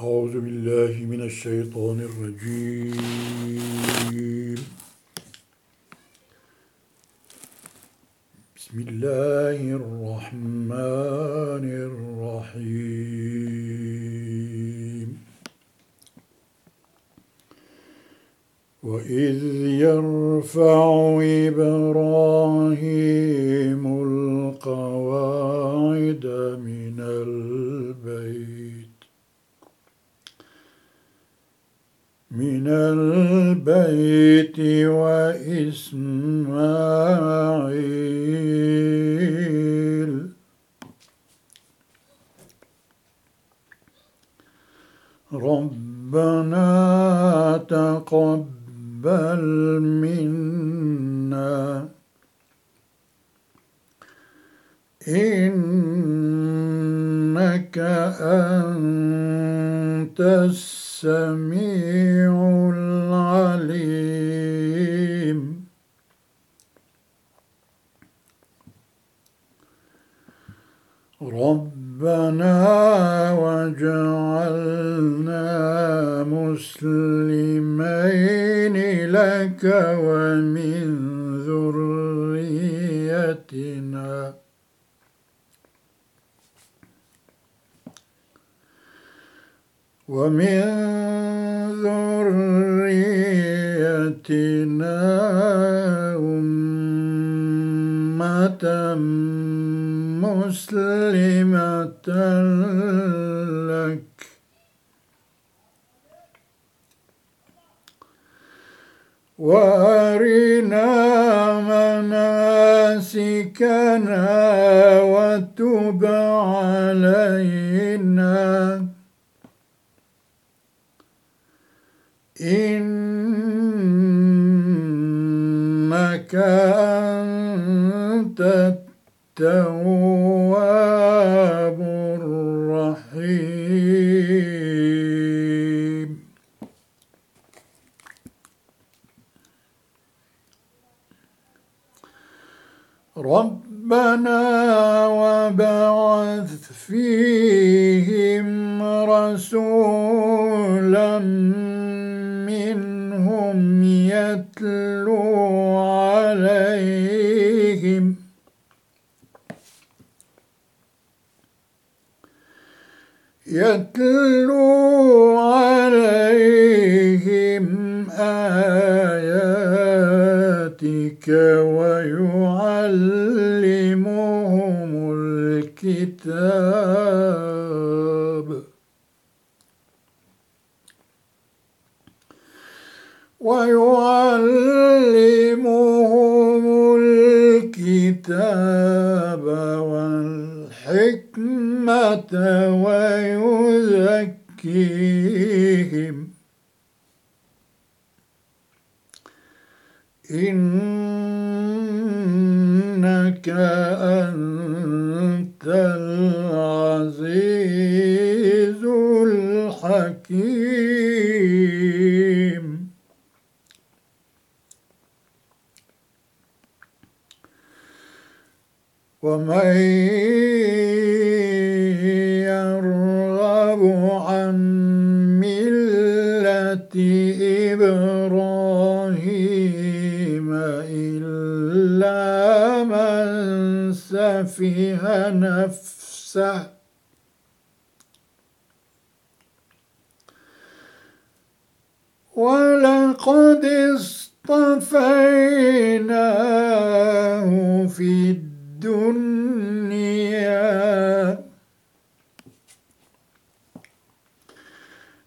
أعوذ بالله من الشيطان الرجيم. بسم الله الرحمن الرحيم. وإذ يرفع إبراهيم القواعد من البيت من البيت وإسماعيل. ربنا تقبل منا إنك أنت السميع العليم. ربنا وجعلنا مسلمين لك ومن ذريتنا. ومن ذريتنا أمة مسلمة لك. وأرنا مناسكنا وتب علينا. إنك أنت يتلو عليهم آياتك ويعلمهم الكتاب. ويعلمهم الكتاب والحكمة ويزكيهم. إنك أنت العزيز الحكيم. ومن عن ملة إبراهيم إلا من نفسه ولقد اصطفيناه في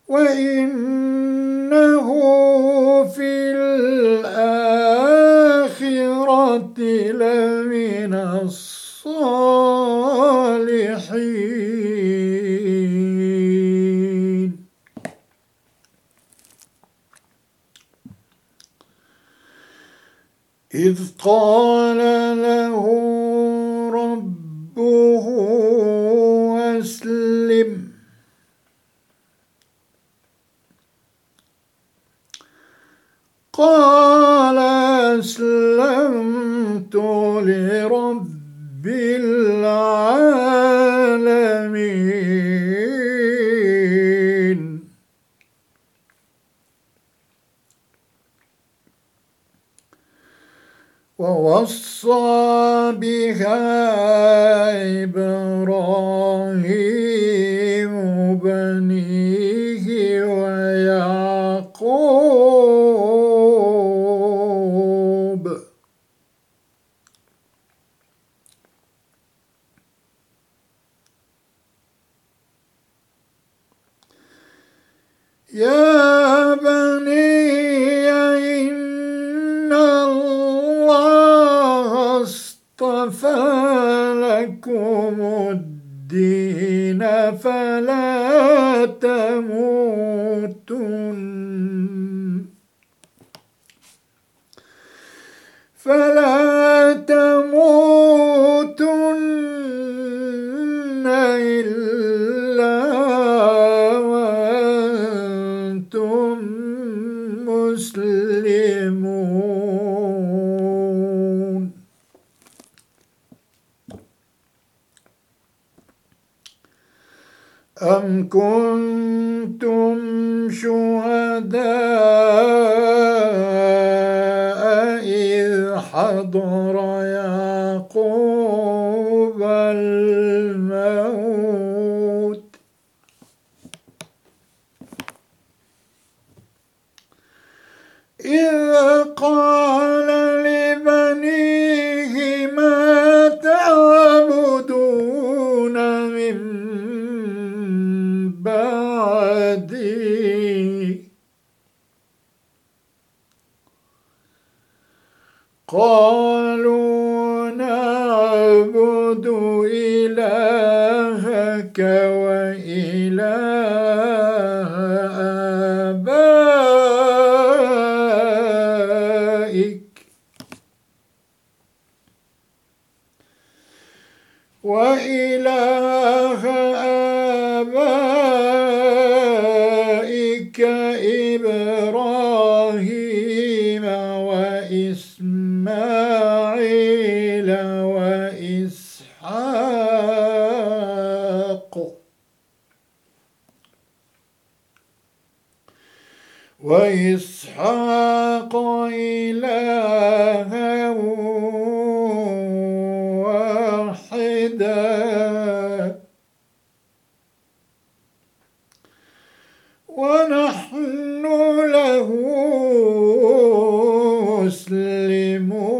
وإنه في الآخرة لمن الصالحين. إذ قال له قال أسلمت Yeah. كنتم شهداء إذ حضر يعقوب إذ قال لبنيه ما تعبدون من بعدي قالوا نعبد إلهك وإله وإسحاق إلها واحدا ونحن له مسلمون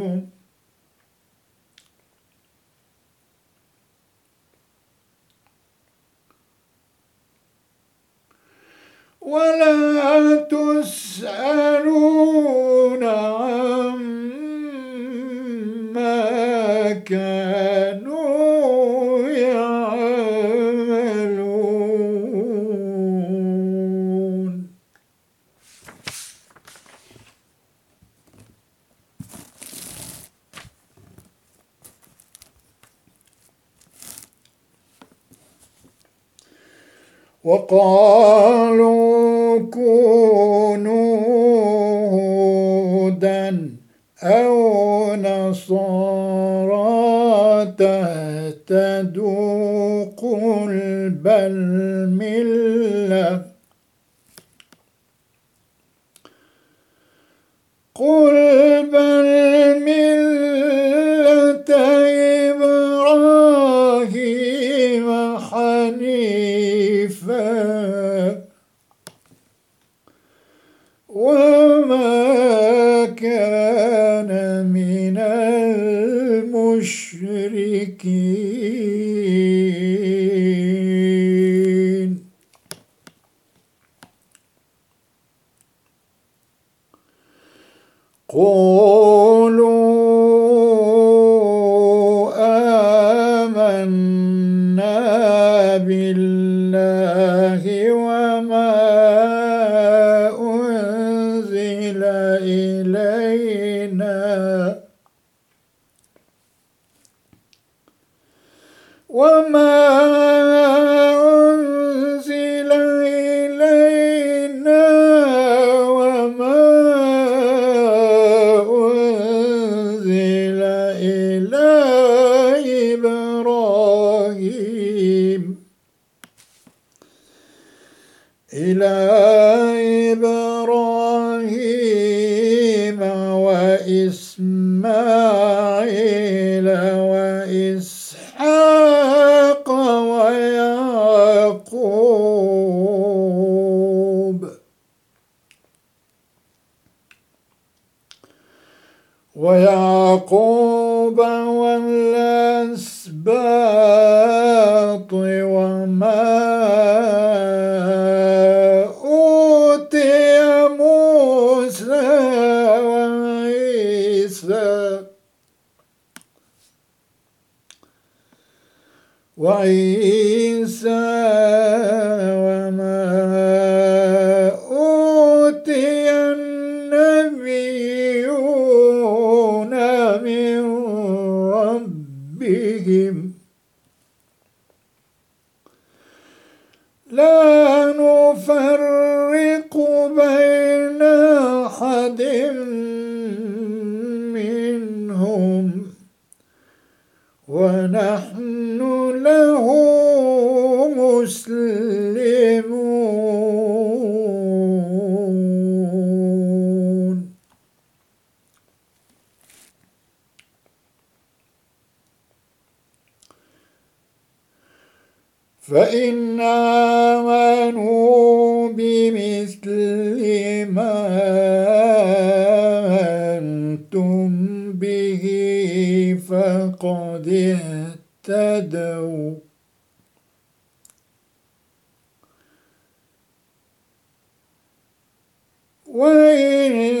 ولا تسألون عما كانوا يعملون. وقالوا هودا أو نصارى تهتدوا قل بل ملة قل بل ملة المشركين. وما ويعقوب والأسباط وما أوتي موسى وعيسى. وعيسى فإن آمنوا بمثل ما أنتم به فقد اهتدوا. وإن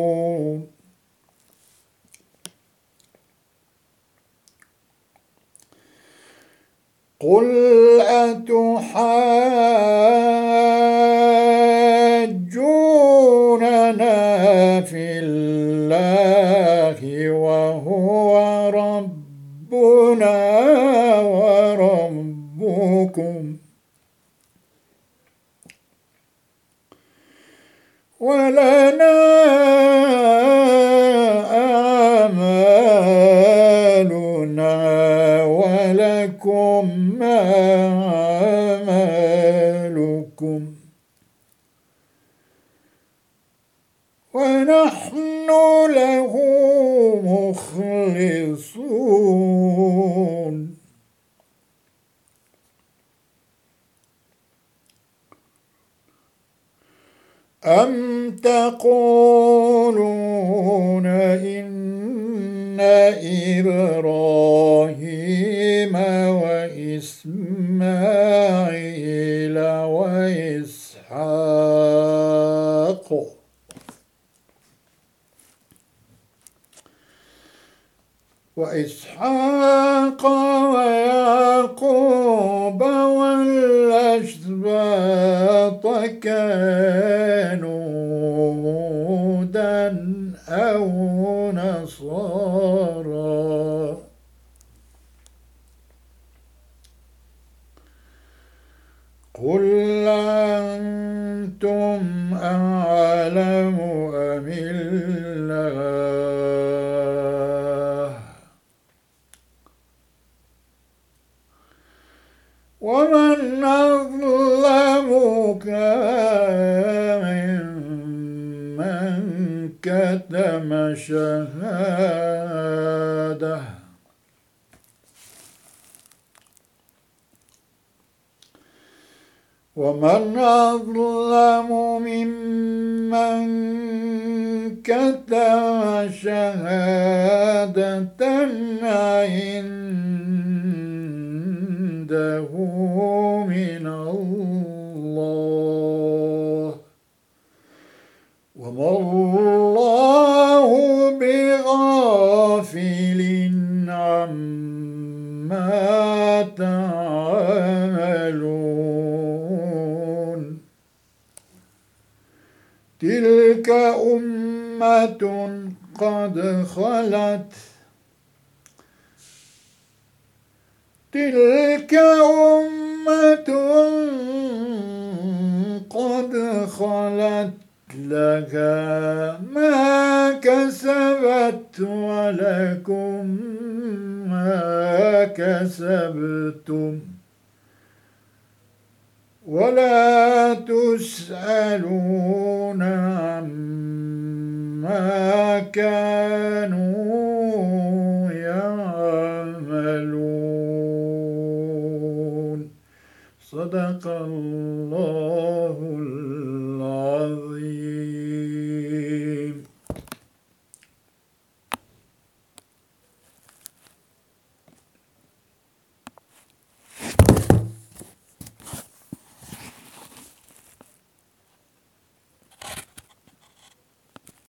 قل أتحاجوننا في الله وهو ربنا وربكم ولنا أم تقولون إن إبراهيم وإسماعيل قل أنتم أعلم ومن أظلم ممن كتم شهادة عنده من الله وما تلك أمة قد خلت. تلك أمة قد خلت لها ما كسبت ولكم ما كسبتم. ولا تسألون